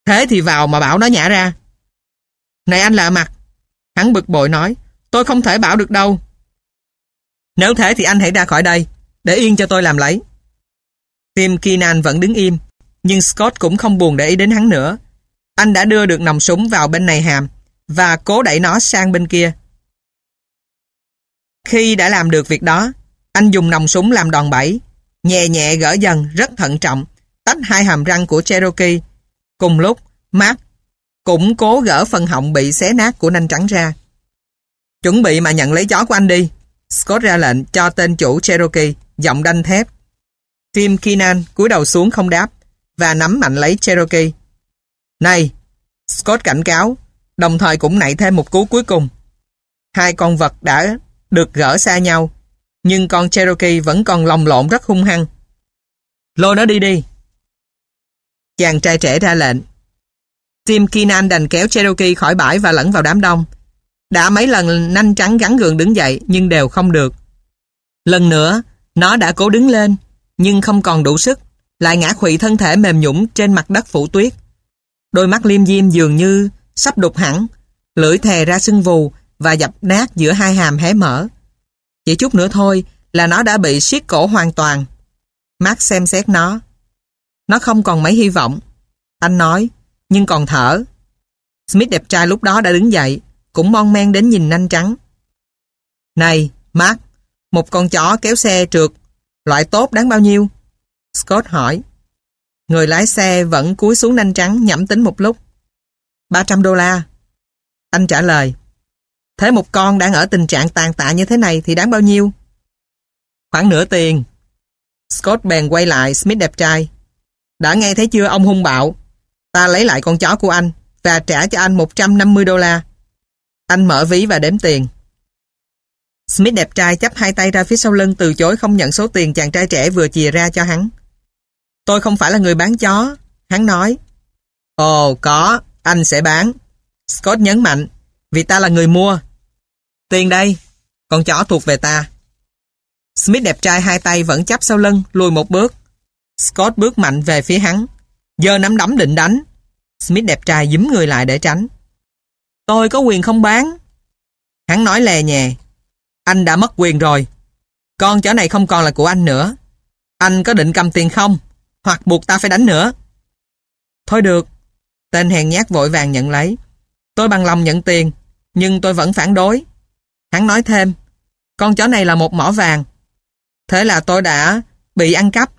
[SPEAKER 1] Thế thì vào mà bảo nó nhả ra. Này anh lạ mặt. Hắn bực bội nói. Tôi không thể bảo được đâu. Nếu thế thì anh hãy ra khỏi đây. Để yên cho tôi làm lấy. Tim Keenan vẫn đứng im. Nhưng Scott cũng không buồn để ý đến hắn nữa. Anh đã đưa được nòng súng vào bên này hàm và cố đẩy nó sang bên kia. Khi đã làm được việc đó, anh dùng nòng súng làm đòn bẩy, nhẹ nhẹ gỡ dần rất thận trọng, tách hai hàm răng của Cherokee. Cùng lúc, Mark cũng cố gỡ phần họng bị xé nát của nanh trắng ra. Chuẩn bị mà nhận lấy chó của anh đi. Scott ra lệnh cho tên chủ Cherokee, giọng đanh thép. Tim Keenan cúi đầu xuống không đáp và nắm mạnh lấy Cherokee. Này, Scott cảnh cáo, đồng thời cũng nảy thêm một cú cuối cùng. Hai con vật đã được gỡ xa nhau, nhưng con Cherokee vẫn còn lồng lộn rất hung hăng. Lôi nó đi đi. Chàng trai trẻ ra lệnh. Tim Keenan đành kéo Cherokee khỏi bãi và lẫn vào đám đông. Đã mấy lần nanh trắng gắn gượng đứng dậy nhưng đều không được. Lần nữa, nó đã cố đứng lên, nhưng không còn đủ sức, lại ngã khụy thân thể mềm nhũng trên mặt đất phủ tuyết. Đôi mắt liêm diêm dường như sắp đục hẳn, lưỡi thè ra sưng vù và dập nát giữa hai hàm hé mở. Chỉ chút nữa thôi là nó đã bị siết cổ hoàn toàn. Mark xem xét nó. Nó không còn mấy hy vọng. Anh nói, nhưng còn thở. Smith đẹp trai lúc đó đã đứng dậy, cũng mon men đến nhìn nanh trắng. Này, Mark, một con chó kéo xe trượt, loại tốt đáng bao nhiêu? Scott hỏi. Người lái xe vẫn cúi xuống nanh trắng nhẩm tính một lúc. 300 đô la. Anh trả lời. Thế một con đang ở tình trạng tàn tạ như thế này thì đáng bao nhiêu? Khoảng nửa tiền. Scott bèn quay lại Smith đẹp trai. Đã nghe thấy chưa ông hung bạo? Ta lấy lại con chó của anh và trả cho anh 150 đô la. Anh mở ví và đếm tiền. Smith đẹp trai chắp hai tay ra phía sau lưng từ chối không nhận số tiền chàng trai trẻ vừa chìa ra cho hắn. Tôi không phải là người bán chó, hắn nói. Ồ, có, anh sẽ bán. Scott nhấn mạnh, vì ta là người mua. Tiền đây, con chó thuộc về ta. Smith đẹp trai hai tay vẫn chắp sau lưng, lùi một bước. Scott bước mạnh về phía hắn. Giờ nắm đấm định đánh. Smith đẹp trai giấm người lại để tránh. Tôi có quyền không bán. Hắn nói lè nhẹ. Anh đã mất quyền rồi. Con chó này không còn là của anh nữa. Anh có định cầm tiền không? Hoặc buộc ta phải đánh nữa. Thôi được. Tên hèn nhát vội vàng nhận lấy. Tôi bằng lòng nhận tiền, nhưng tôi vẫn phản đối. Hắn nói thêm, con chó này là một mỏ vàng. Thế là tôi đã bị ăn cắp.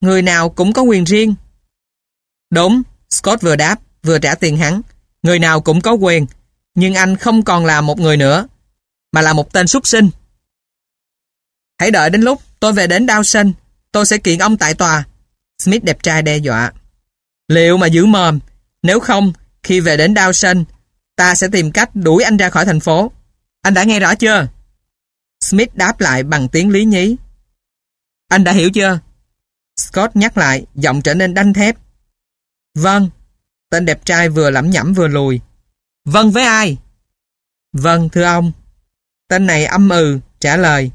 [SPEAKER 1] Người nào cũng có quyền riêng. Đúng, Scott vừa đáp, vừa trả tiền hắn. Người nào cũng có quyền, nhưng anh không còn là một người nữa, mà là một tên súc sinh. Hãy đợi đến lúc tôi về đến Dawson, tôi sẽ kiện ông tại tòa. Smith đẹp trai đe dọa. Liệu mà giữ mồm, nếu không, khi về đến Dawson, ta sẽ tìm cách đuổi anh ra khỏi thành phố. Anh đã nghe rõ chưa? Smith đáp lại bằng tiếng lý nhí. Anh đã hiểu chưa? Scott nhắc lại, giọng trở nên đanh thép. Vâng. Tên đẹp trai vừa lẩm nhẩm vừa lùi. Vâng với ai? Vâng, thưa ông. Tên này âm ừ, trả lời.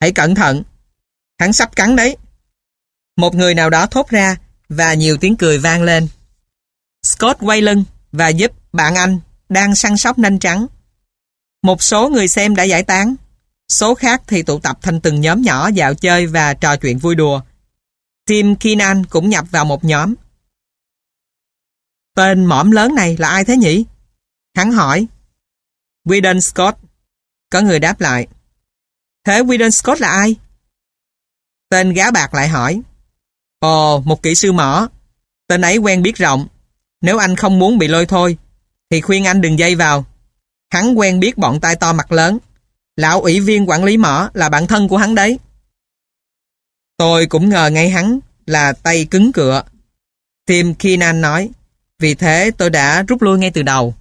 [SPEAKER 1] Hãy cẩn thận. Hắn sắp cắn đấy. Một người nào đó thốt ra và nhiều tiếng cười vang lên. Scott quay lưng và giúp bạn anh đang săn sóc nanh trắng. Một số người xem đã giải tán. Số khác thì tụ tập thành từng nhóm nhỏ dạo chơi và trò chuyện vui đùa. Tim Keenan cũng nhập vào một nhóm. Tên mõm lớn này là ai thế nhỉ? Hắn hỏi. Whedon Scott. Có người đáp lại. Thế Whedon Scott là ai? Tên gá bạc lại hỏi. Ồ, một kỹ sư mỏ. Tên ấy quen biết rộng. Nếu anh không muốn bị lôi thôi, thì khuyên anh đừng dây vào. Hắn quen biết bọn tai to mặt lớn. Lão ủy viên quản lý mỏ là bạn thân của hắn đấy. Tôi cũng ngờ ngay hắn là tay cứng cựa. Tim Keenan nói, vì thế tôi đã rút lui ngay từ đầu.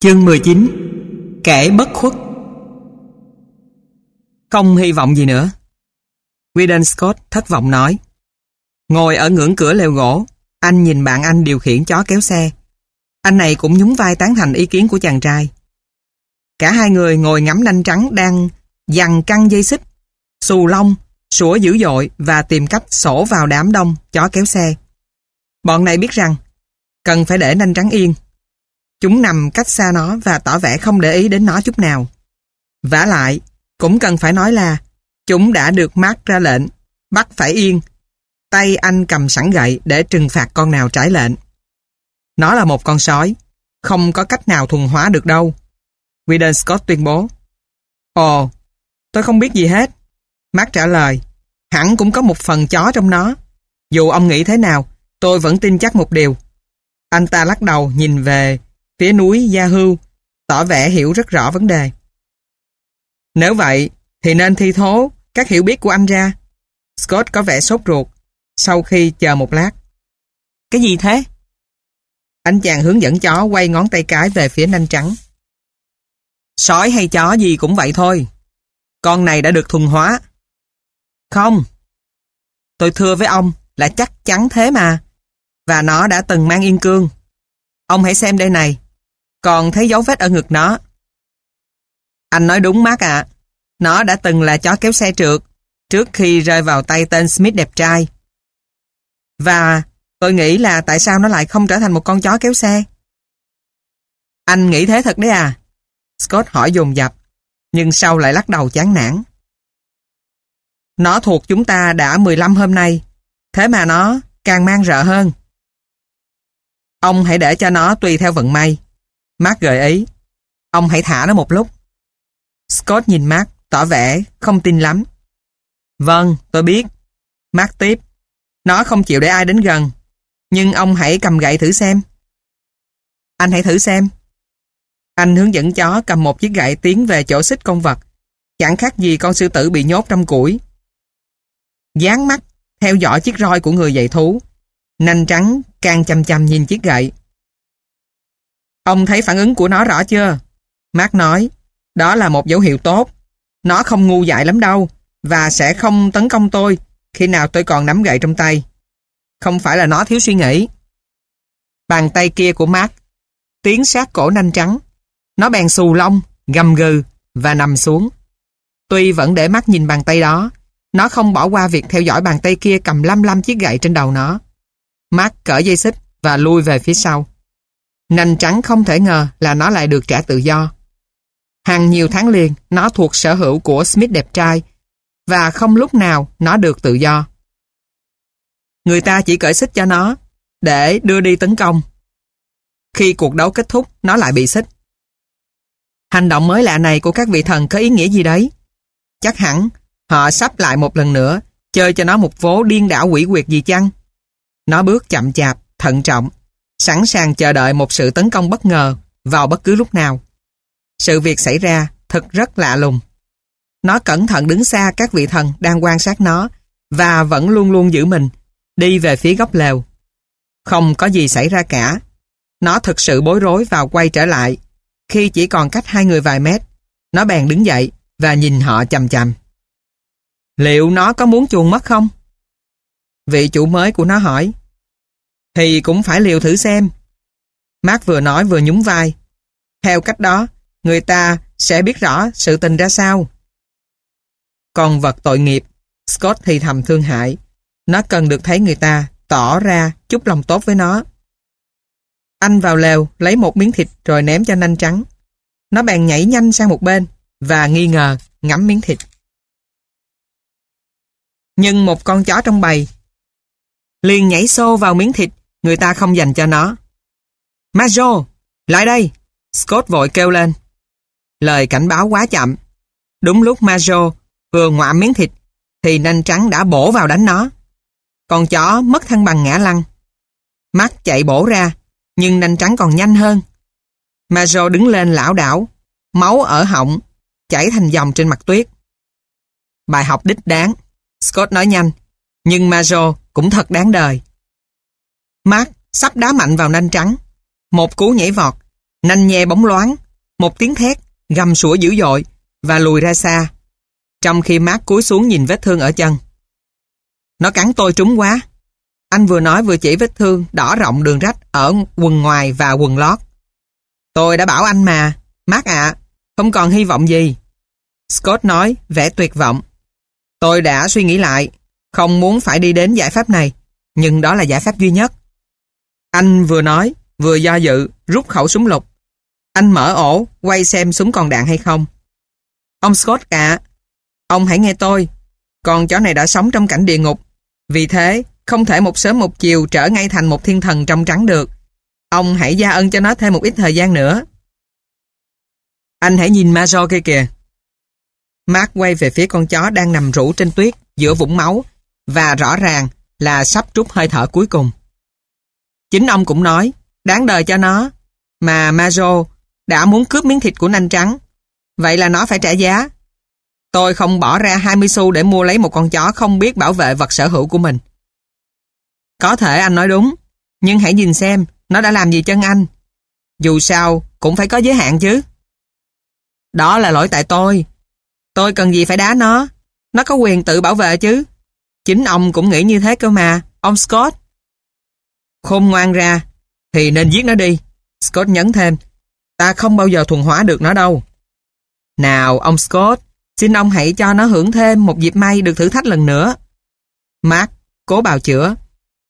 [SPEAKER 1] Chương 19 Kẻ bất khuất Không hy vọng gì nữa. Whedon Scott thất vọng nói. Ngồi ở ngưỡng cửa lều gỗ, anh nhìn bạn anh điều khiển chó kéo xe. Anh này cũng nhún vai tán thành ý kiến của chàng trai. Cả hai người ngồi ngắm nanh trắng đang dằn căng dây xích, xù lông, sủa dữ dội và tìm cách sổ vào đám đông chó kéo xe. Bọn này biết rằng cần phải để nanh trắng yên. Chúng nằm cách xa nó và tỏ vẻ không để ý đến nó chút nào. vả lại, cũng cần phải nói là chúng đã được mát ra lệnh, bắt phải yên. Tay anh cầm sẵn gậy để trừng phạt con nào trái lệnh. Nó là một con sói, không có cách nào thuần hóa được đâu. Whedon Scott tuyên bố. Ồ, tôi không biết gì hết. Mark trả lời, hẳn cũng có một phần chó trong nó. Dù ông nghĩ thế nào, tôi vẫn tin chắc một điều. Anh ta lắc đầu nhìn về phía núi Yahoo, tỏ vẻ hiểu rất rõ vấn đề. Nếu vậy, thì nên thi thố các hiểu biết của anh ra. Scott có vẻ sốt ruột, sau khi chờ một lát. Cái gì thế? Anh chàng hướng dẫn chó quay ngón tay cái về phía nanh trắng. Sói hay chó gì cũng vậy thôi. Con này đã được thuần hóa. Không. Tôi thưa với ông là chắc chắn thế mà. Và nó đã từng mang yên cương. Ông hãy xem đây này. Còn thấy dấu vết ở ngực nó. Anh nói đúng Mark ạ. Nó đã từng là chó kéo xe trượt trước khi rơi vào tay tên Smith đẹp trai. Và tôi nghĩ là tại sao nó lại không trở thành một con chó kéo xe? Anh nghĩ thế thật đấy à? Scott hỏi dồn dập, nhưng sau lại lắc đầu chán nản. Nó thuộc chúng ta đã 15 hôm nay, thế mà nó càng mang rợ hơn. Ông hãy để cho nó tùy theo vận may. Mark gợi ý. Ông hãy thả nó một lúc. Scott nhìn Mark, tỏ vẻ không tin lắm. Vâng, tôi biết. Mark tiếp. Nó không chịu để ai đến gần. Nhưng ông hãy cầm gậy thử xem. Anh hãy thử xem. Anh hướng dẫn chó cầm một chiếc gậy tiến về chỗ xích con vật. Chẳng khác gì con sư tử bị nhốt trong củi. Dán mắt, theo dõi chiếc roi của người dạy thú. Nanh trắng càng chăm chăm nhìn chiếc gậy. Ông thấy phản ứng của nó rõ chưa? Mark nói, đó là một dấu hiệu tốt. Nó không ngu dại lắm đâu, và sẽ không tấn công tôi khi nào tôi còn nắm gậy trong tay. Không phải là nó thiếu suy nghĩ. Bàn tay kia của Mark tiến sát cổ nanh trắng. Nó bèn xù lông, gầm gừ và nằm xuống. Tuy vẫn để mắt nhìn bàn tay đó, nó không bỏ qua việc theo dõi bàn tay kia cầm lăm lăm chiếc gậy trên đầu nó. Mark cởi dây xích và lui về phía sau. Nành trắng không thể ngờ là nó lại được trả tự do. Hàng nhiều tháng liền, nó thuộc sở hữu của Smith đẹp trai và không lúc nào nó được tự do. Người ta chỉ cởi xích cho nó để đưa đi tấn công. Khi cuộc đấu kết thúc, nó lại bị xích. Hành động mới lạ này của các vị thần có ý nghĩa gì đấy? Chắc hẳn họ sắp lại một lần nữa chơi cho nó một vố điên đảo quỷ quyệt gì chăng? Nó bước chậm chạp, thận trọng, sẵn sàng chờ đợi một sự tấn công bất ngờ vào bất cứ lúc nào. Sự việc xảy ra thật rất lạ lùng. Nó cẩn thận đứng xa các vị thần đang quan sát nó và vẫn luôn luôn giữ mình, đi về phía góc lều. Không có gì xảy ra cả. Nó thực sự bối rối và quay trở lại. Khi chỉ còn cách hai người vài mét, nó bèn đứng dậy và nhìn họ chầm chầm. Liệu nó có muốn chuồn mất không? Vị chủ mới của nó hỏi. Thì cũng phải liều thử xem. Mark vừa nói vừa nhún vai. Theo cách đó, người ta sẽ biết rõ sự tình ra sao. Còn vật tội nghiệp, Scott thì thầm thương hại. Nó cần được thấy người ta tỏ ra chút lòng tốt với nó. Anh vào lều lấy một miếng thịt rồi ném cho nanh trắng. Nó bèn nhảy nhanh sang một bên và nghi ngờ ngắm miếng thịt. Nhưng một con chó trong bầy liền nhảy xô vào miếng thịt người ta không dành cho nó. Majo, lại đây! Scott vội kêu lên. Lời cảnh báo quá chậm. Đúng lúc Majo vừa ngoạ miếng thịt thì nanh trắng đã bổ vào đánh nó. Con chó mất thăng bằng ngã lăn. Mắt chạy bổ ra, nhưng nanh trắng còn nhanh hơn. Majo đứng lên lão đảo, máu ở họng, chảy thành dòng trên mặt tuyết. Bài học đích đáng, Scott nói nhanh, nhưng Majo cũng thật đáng đời. Mark sắp đá mạnh vào nanh trắng. Một cú nhảy vọt, Nanh nhe bóng loáng, một tiếng thét, gầm sủa dữ dội và lùi ra xa. Trong khi Mark cúi xuống nhìn vết thương ở chân. Nó cắn tôi trúng quá. Anh vừa nói vừa chỉ vết thương đỏ rộng đường rách ở quần ngoài và quần lót. Tôi đã bảo anh mà, Mark ạ, không còn hy vọng gì. Scott nói, vẻ tuyệt vọng. Tôi đã suy nghĩ lại, không muốn phải đi đến giải pháp này, nhưng đó là giải pháp duy nhất. Anh vừa nói, vừa do dự, rút khẩu súng lục. Anh mở ổ, quay xem súng còn đạn hay không. Ông Scott cả, ông hãy nghe tôi. Con chó này đã sống trong cảnh địa ngục. Vì thế, không thể một sớm một chiều trở ngay thành một thiên thần trong trắng được. Ông hãy gia ân cho nó thêm một ít thời gian nữa. Anh hãy nhìn Major kia kìa. Mark quay về phía con chó đang nằm rũ trên tuyết giữa vũng máu và rõ ràng là sắp trút hơi thở cuối cùng. Chính ông cũng nói, đáng đời cho nó, mà Majo đã muốn cướp miếng thịt của nanh trắng. Vậy là nó phải trả giá. Tôi không bỏ ra 20 xu để mua lấy một con chó không biết bảo vệ vật sở hữu của mình. Có thể anh nói đúng, nhưng hãy nhìn xem nó đã làm gì chân anh. Dù sao, cũng phải có giới hạn chứ. Đó là lỗi tại tôi. Tôi cần gì phải đá nó. Nó có quyền tự bảo vệ chứ. Chính ông cũng nghĩ như thế cơ mà, ông Scott. Khôn ngoan ra, thì nên giết nó đi. Scott nhấn thêm, ta không bao giờ thuần hóa được nó đâu. Nào, ông Scott, xin ông hãy cho nó hưởng thêm một dịp may được thử thách lần nữa. Mark, cố bào chữa.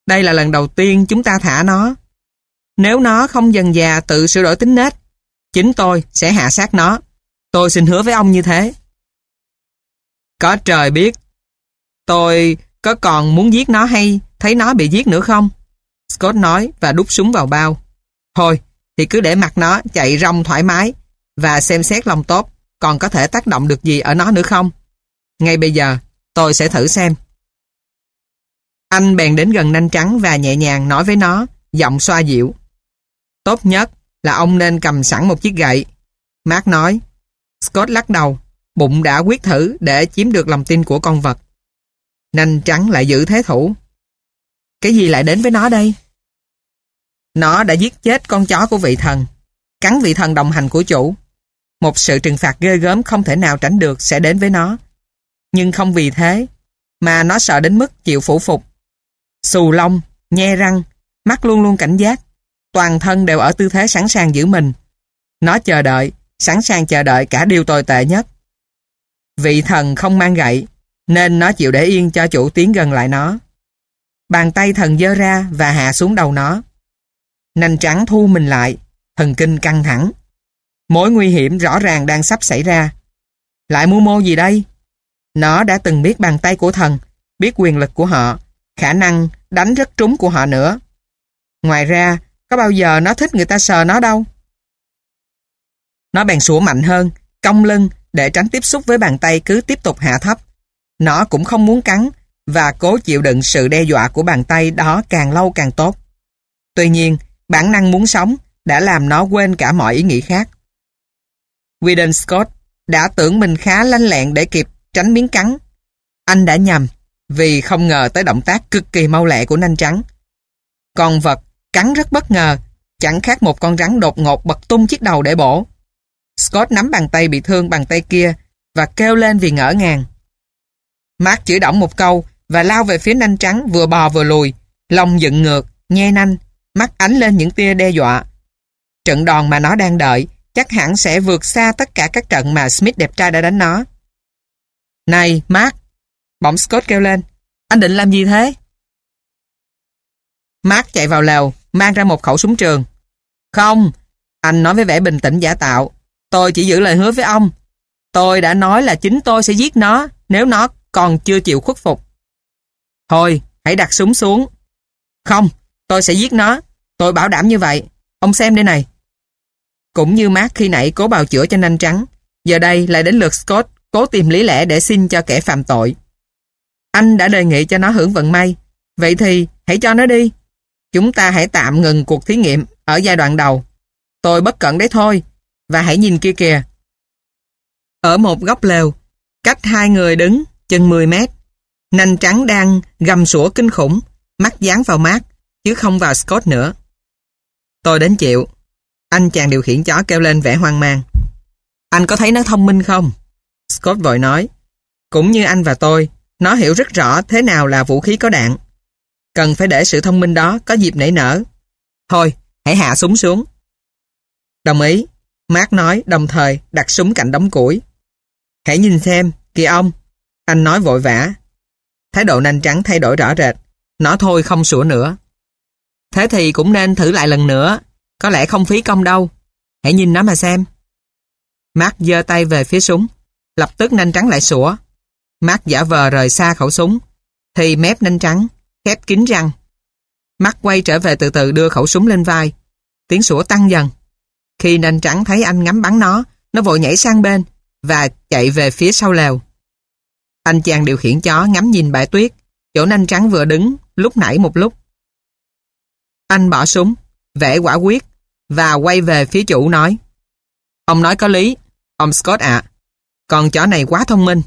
[SPEAKER 1] Đây là lần đầu tiên chúng ta thả nó. Nếu nó không dần già tự sửa đổi tính nết, chính tôi sẽ hạ sát nó. Tôi xin hứa với ông như thế. Có trời biết, tôi có còn muốn giết nó hay thấy nó bị giết nữa không? Scott nói và đút súng vào bao. Thôi, thì cứ để mặt nó chạy rong thoải mái và xem xét lòng tốt còn có thể tác động được gì ở nó nữa không? Ngay bây giờ, tôi sẽ thử xem. Anh bèn đến gần nanh trắng và nhẹ nhàng nói với nó, giọng xoa dịu. Tốt nhất là ông nên cầm sẵn một chiếc gậy. Mark nói. Scott lắc đầu, bụng đã quyết thử để chiếm được lòng tin của con vật. Nanh trắng lại giữ thế thủ. Cái gì lại đến với nó đây? Nó đã giết chết con chó của vị thần, cắn vị thần đồng hành của chủ. Một sự trừng phạt ghê gớm không thể nào tránh được sẽ đến với nó. Nhưng không vì thế, mà nó sợ đến mức chịu phủ phục. Xù lông, nhe răng, mắt luôn luôn cảnh giác. Toàn thân đều ở tư thế sẵn sàng giữ mình. Nó chờ đợi, sẵn sàng chờ đợi cả điều tồi tệ nhất. Vị thần không mang gậy, nên nó chịu để yên cho chủ tiến gần lại nó. Bàn tay thần dơ ra và hạ xuống đầu nó. Nành trắng thu mình lại, thần kinh căng thẳng. Mối nguy hiểm rõ ràng đang sắp xảy ra. Lại mưu mô gì đây? Nó đã từng biết bàn tay của thần, biết quyền lực của họ, khả năng đánh rất trúng của họ nữa. Ngoài ra, có bao giờ nó thích người ta sờ nó đâu? Nó bèn sủa mạnh hơn, cong lưng để tránh tiếp xúc với bàn tay cứ tiếp tục hạ thấp. Nó cũng không muốn cắn và cố chịu đựng sự đe dọa của bàn tay đó càng lâu càng tốt. Tuy nhiên, bản năng muốn sống đã làm nó quên cả mọi ý nghĩ khác. Whedon Scott đã tưởng mình khá lanh lẹn để kịp tránh miếng cắn. Anh đã nhầm vì không ngờ tới động tác cực kỳ mau lẹ của nanh trắng. Con vật cắn rất bất ngờ, chẳng khác một con rắn đột ngột bật tung chiếc đầu để bổ. Scott nắm bàn tay bị thương bàn tay kia và kêu lên vì ngỡ ngàng. Mark chỉ động một câu và lao về phía nanh trắng vừa bò vừa lùi, lòng dựng ngược, nhe nanh, mắt ánh lên những tia đe dọa. Trận đòn mà nó đang đợi chắc hẳn sẽ vượt xa tất cả các trận mà Smith đẹp trai đã đánh nó. Này, Mark! Bỗng Scott kêu lên. Anh định làm gì thế? Mark chạy vào lều, mang ra một khẩu súng trường. Không, anh nói với vẻ bình tĩnh giả tạo. Tôi chỉ giữ lời hứa với ông. Tôi đã nói là chính tôi sẽ giết nó nếu nó còn chưa chịu khuất phục. Thôi, hãy đặt súng xuống. Không, tôi sẽ giết nó. Tôi bảo đảm như vậy. Ông xem đây này. Cũng như Mark khi nãy cố bào chữa cho nanh trắng, giờ đây lại đến lượt Scott cố tìm lý lẽ để xin cho kẻ phạm tội. Anh đã đề nghị cho nó hưởng vận may, vậy thì hãy cho nó đi. Chúng ta hãy tạm ngừng cuộc thí nghiệm ở giai đoạn đầu. Tôi bất cẩn đấy thôi, và hãy nhìn kia kìa. Ở một góc lều, cách hai người đứng chừng 10 mét, nanh trắng đang gầm sủa kinh khủng, mắt dán vào mát, chứ không vào Scott nữa. Tôi đến chịu. Anh chàng điều khiển chó kêu lên vẻ hoang mang. Anh có thấy nó thông minh không? Scott vội nói. Cũng như anh và tôi, nó hiểu rất rõ thế nào là vũ khí có đạn. Cần phải để sự thông minh đó có dịp nảy nở. Thôi, hãy hạ súng xuống. Đồng ý, Mark nói đồng thời đặt súng cạnh đống củi. Hãy nhìn xem, kìa ông. Anh nói vội vã. Thái độ nanh trắng thay đổi rõ rệt. Nó thôi không sủa nữa. Thế thì cũng nên thử lại lần nữa. Có lẽ không phí công đâu. Hãy nhìn nó mà xem. Mark giơ tay về phía súng. Lập tức nanh trắng lại sủa. Mark giả vờ rời xa khẩu súng. Thì mép nanh trắng, khép kín răng. Mark quay trở về từ từ đưa khẩu súng lên vai. Tiếng sủa tăng dần. Khi nanh trắng thấy anh ngắm bắn nó, nó vội nhảy sang bên và chạy về phía sau lều. Anh chàng điều khiển chó ngắm nhìn bãi tuyết, chỗ nanh trắng vừa đứng, lúc nãy một lúc. Anh bỏ súng, vẽ quả quyết và quay về phía chủ nói Ông nói có lý, ông Scott ạ. Con chó này quá thông minh,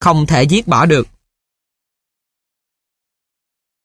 [SPEAKER 1] không thể giết bỏ được.